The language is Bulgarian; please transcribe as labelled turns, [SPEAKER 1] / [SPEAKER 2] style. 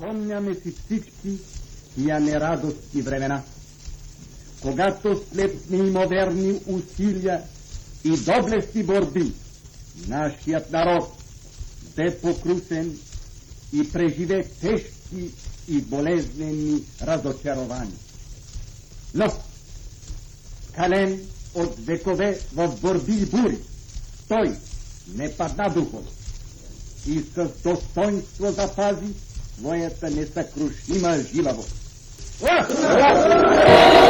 [SPEAKER 1] Спомняме си всички тия нерадостни времена, когато след неимоверни усилия и доблести борби нашият народ бе покрусен и преживе тежки и болезнени разочарования. Но, кален от векове в борби и бури, той не падна духом и с достоинство запази Moje nesta kruž ima žilavo. Ah! Ah!